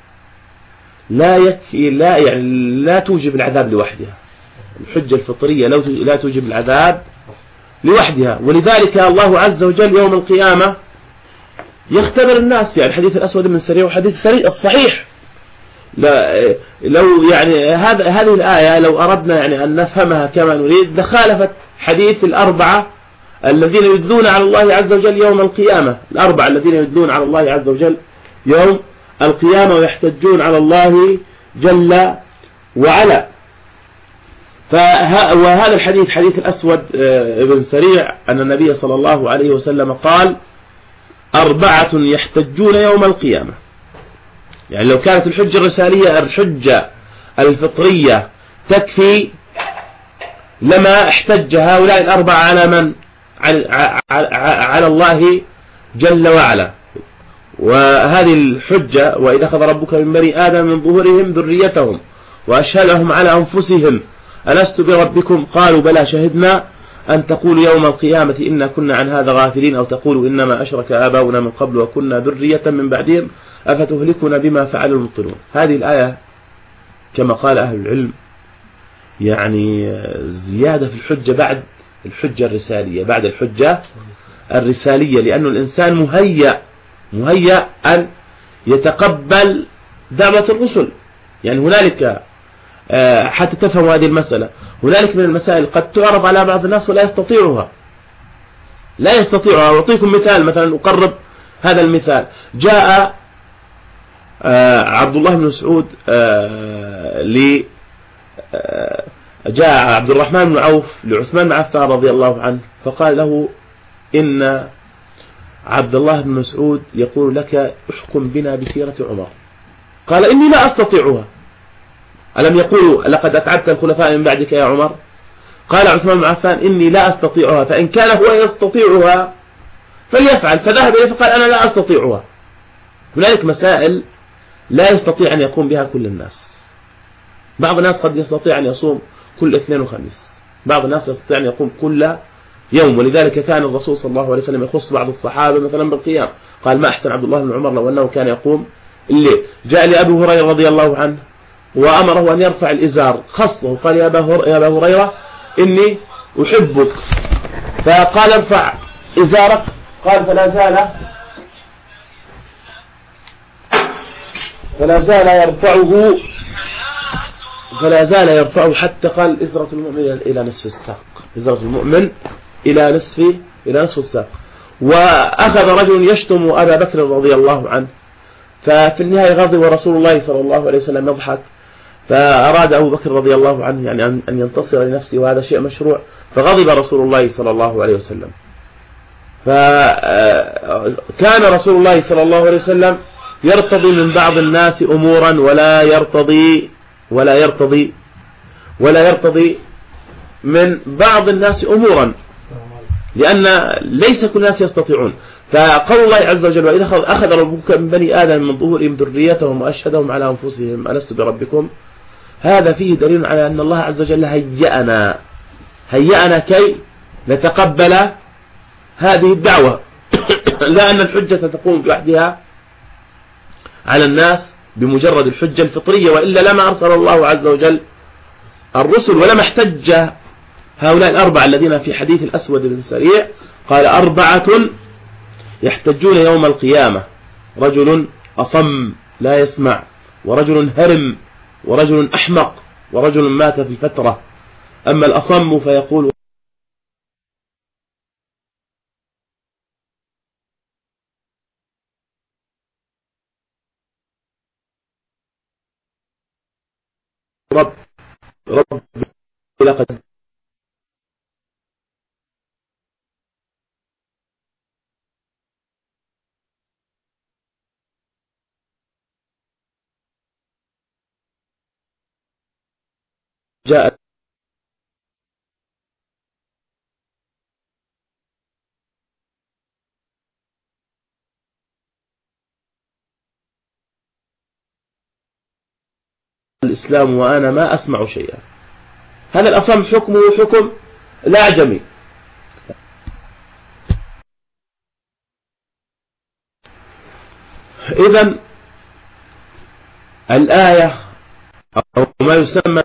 Speaker 1: لا يكفي لا يعني لا توجب العذاب لوحدها. الحجة الفطرية لا توجب العذاب لوحدها. ولذلك الله عز وجل يوم القيامة يختبر الناس. يعني الحديث الأسود من سريع وحديث سريع الصحيح. لا لو يعني هذا هذه الآية لو أردنا يعني أن نفهمها كما نريد لخالفت حديث الأربعة الذين يدلون على الله عز وجل يوم القيامة. الأربعة الذين يدلون على الله عز وجل يوم القيامة ويحتجون على الله جل وعلا. وهذا الحديث حديث الأسود آه، ابن سريع أن النبي صلى الله عليه وسلم قال أربعة يحتجون يوم القيامة. يعني لو كانت الحجة الرسالية الحجة الفطرية تكفي لما احتج هؤلاء الأربعة على من؟ على الله جل وعلا. وهذه الحجة وإذا أخذ ربك من بني آدم من ظهورهم ذريتهم وأشهدهم على أنفسهم ألست بربكم؟ قالوا بلى شهدنا أن تقولوا يوم القيامة إنا كنا عن هذا غافلين أو تقولوا إنما أشرك آباؤنا من قبل وكنا ذرية من بعدهم أفتهلكنا بما فعل المبطلون؟ هذه الآية كما قال أهل العلم يعني زيادة في الحجة بعد الحجة الرسالية بعد الحجة الرسالية لأن الإنسان مهيأ مهيأ أن يتقبل دعوة الرسل. يعني هنالك آه، حتى تفهموا هذه المسألة هنالك من المسائل قد تعرض على بعض الناس ولا يستطيعها. لا يستطيعها أعطيكم مثال مثلا أقرب هذا المثال. جاء آه، عبد الله بن مسعود آه، ل جاء عبد الرحمن بن عوف لعثمان بن عفان رضي الله عنه فقال له إن عبد الله بن مسعود يقول لك احكم بنا بسيرة عمر. قال إني لا أستطيعها. ألم يقولوا لقد أتعبت الخلفاء من بعدك يا عمر؟ قال عثمان بن عفان إني لا أستطيعها فإن كان هو يستطيعها فليفعل فذهب إليه فقال أنا لا أستطيعها. هنالك مسائل لا يستطيع أن يقوم بها كل الناس. بعض الناس قد يستطيع أن يصوم كل اثنين وخميس. بعض الناس يستطيع أن يقوم كل يوم. ولذلك كان الرسول صلى الله عليه وسلم يخص بعض الصحابة مثلا بالقيام. قال ما أحسن عبد الله بن عمر لو أنه كان يقوم الليل. جاء لأبي هريرة رضي الله عنه وأمره أن يرفع الإزار خصه. قال يا أبا هريرة إني أحبك. فقال ارفع إزارك. قال فلا زال فلا زال يرفعه فلا زال يرفعه حتى قال إزرة المؤمن إلى نصف الساق. إزرة المؤمن إلى نصف إلى نصف الساق. وأخذ رجل يشتم أبا بكر رضي الله عنه. ففي النهاية غضب ورسول الله صلى الله عليه وسلم يضحك. فأراد أبو بكر رضي الله عنه يعني أن ينتصر لنفسه وهذا شيء مشروع. فغضب رسول الله صلى الله عليه وسلم. فكان رسول الله صلى الله عليه وسلم يرتضي من بعض الناس أمورا ولا يرتضي ولا يرتضي ولا يرتضي من بعض الناس أمورا. لأن ليس كل الناس يستطيعون. فقول الله عز وجل وإذا أخذ ربك من بني آدم من ظهورهم ذريتهم وأشهدهم على أنفسهم ألست بربكم؟ هذا فيه دليل على أن الله عز وجل هيأنا. هيأنا كي نتقبل هذه الدعوة. لا أن الحجة تقوم بوحدها على الناس بمجرد الحجة الفطرية وإلا لما أرسل الله عز وجل الرسل ولما احتج هؤلاء الأربعة الذين في حديث الأسود بن سريع قال أربعة يحتجون يوم القيامة. رجل أصم لا يسمع ورجل هرم ورجل أحمق ورجل مات في فترة. أما الأصم فيقول رب رب لقد جاء الإسلام وأنا ما أسمع شيئا. هذا الأصم حكمه حكم الأعجمي إذا الآية أو ما يسمى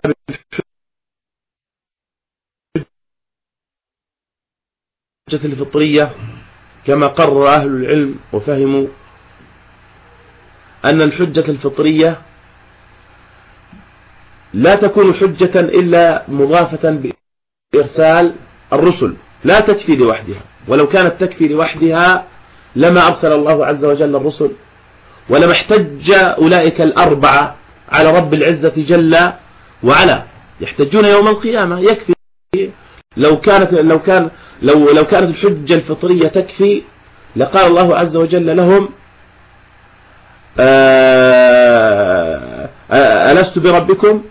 Speaker 1: الحجة الفطرية كما قرر أهل العلم وفهموا أن الحجة الفطرية لا تكون حجة إلا مضافة بإرسال الرسل لا تكفي لوحدها. ولو كانت تكفي لوحدها لما أرسل الله عز وجل الرسل ولما احتج أولئك الأربعة على رب العزة جل وعلا. يحتجون يوم القيامة يكفي. لو كانت لو كان لو لو كانت الحجة الفطرية تكفي لقال الله عز وجل لهم آه، آه، ألست بربكم؟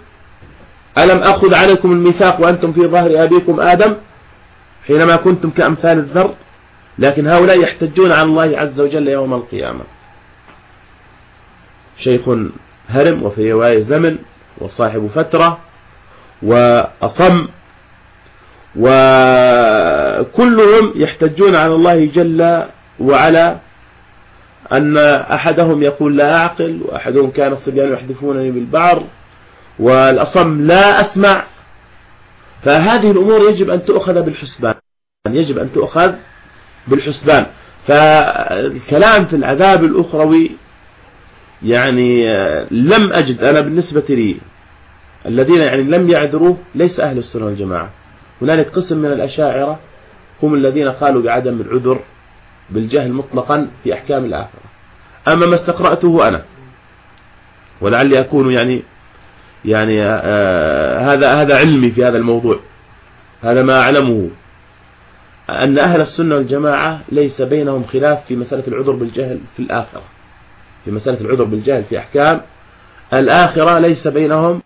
Speaker 1: ألم أخذ عليكم الميثاق وأنتم في ظهر أبيكم آدم حينما كنتم كأمثال الذر؟ لكن هؤلاء يحتجون على الله عز وجل يوم القيامة. شيخ هرم وفي رواية زمن وصاحب فترة وأصم وكلهم يحتجون على الله جل وعلا أن أحدهم يقول لا أعقل وأحدهم كان الصبيان يحدثونني بالبعر والأصم لا أسمع. فهذه الأمور يجب أن تؤخذ بالحسبان يجب أن تؤخذ بالحسبان. فالكلام في العذاب الأخروي يعني لم أجد أنا بالنسبة لي الذين يعني لم يعذروه ليس أهل السنة والجماعة. هنالك قسم من الأشاعرة هم الذين قالوا بعدم العذر بالجهل مطلقا في أحكام الآخرة. أما ما استقرأته أنا ولعلي أكون يعني يعني آه هذا هذا علمي في هذا الموضوع. هذا ما أعلمه. أن أهل السنة والجماعة ليس بينهم خلاف في مسألة العذر بالجهل في الآخرة. في مسألة العذر بالجهل في أحكام الآخرة ليس بينهم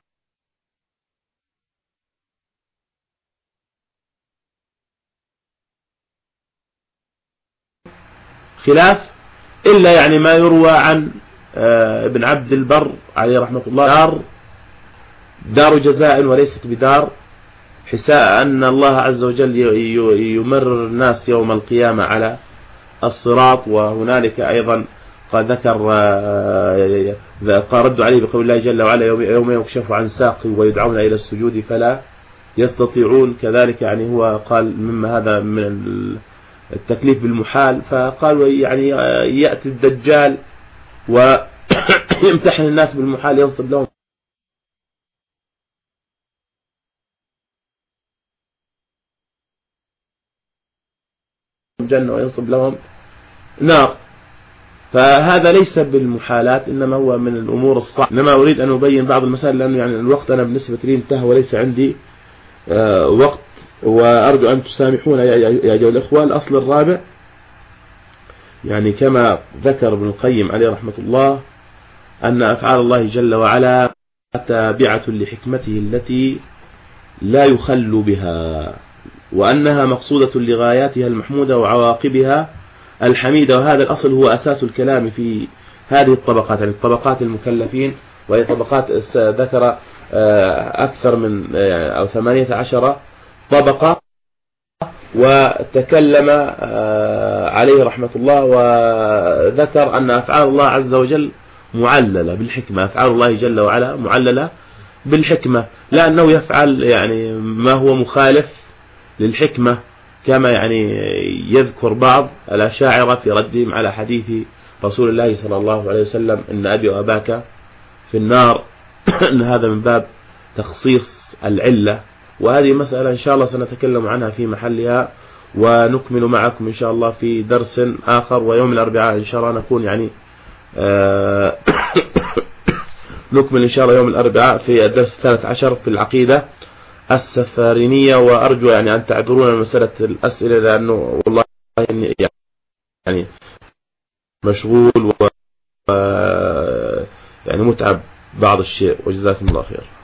Speaker 1: خلاف إلا يعني ما يروى عن آه، ابن عبد البر عليه رحمة الله دار دار جزاء وليست بدار حساء أن الله عز وجل يمرر الناس يوم القيامة على الصراط وهنالك أيضا قد ذكر آه، ردوا عليه بقول الله جل وعلا يوم يكشف عن ساق ويدعون إلى السجود فلا يستطيعون كذلك يعني هو قال مما هذا من التكليف بالمحال فقالوا يعني يأتي الدجال ويمتحن الناس بالمحال ينصب لهم. جنة وينصب لهم نار. فهذا ليس بالمحالات إنما هو من الأمور الصعبة. إنما أريد أن أبين بعض المسائل لأنه يعني الوقت أنا بالنسبة لي انتهى وليس عندي آه، وقت. وأرجو أن تسامحونا يا أيها الإخوة. الأصل الرابع يعني كما ذكر ابن القيم عليه رحمة الله أن أفعال الله جل وعلا تابعة لحكمته التي لا يخل بها وأنها مقصودة لغاياتها المحمودة وعواقبها الحميدة. وهذا الأصل هو أساس الكلام في هذه الطبقات يعني الطبقات المكلفين وهي طبقات ذكر آه، أكثر من آه، أو ثمانية عشر طبقة وتكلم آه، عليه رحمة الله وذكر أن أفعال الله عز وجل معللة بالحكمة. أفعال الله جل وعلا معللة بالحكمة لا أنه يفعل يعني ما هو مخالف للحكمة كما يعني يذكر بعض الأشاعرة في ردهم على حديث رسول الله صلى الله عليه وسلم إن أبي وأباك في النار. أن هذا من باب تخصيص العلة. وهذه مسألة إن شاء الله سنتكلم عنها في محلها ونكمل معكم إن شاء الله في درس آخر ويوم الأربعاء إن شاء الله نكون يعني آه، نكمل إن شاء الله يوم الأربعاء في الدرس الثالث عشر في العقيدة السفارينية وأرجو يعني أن تعذرونا مسألة الأسئلة لأنه والله يعني مشغول و يعني متعب بعض الشيء. وجزاكم الله خير.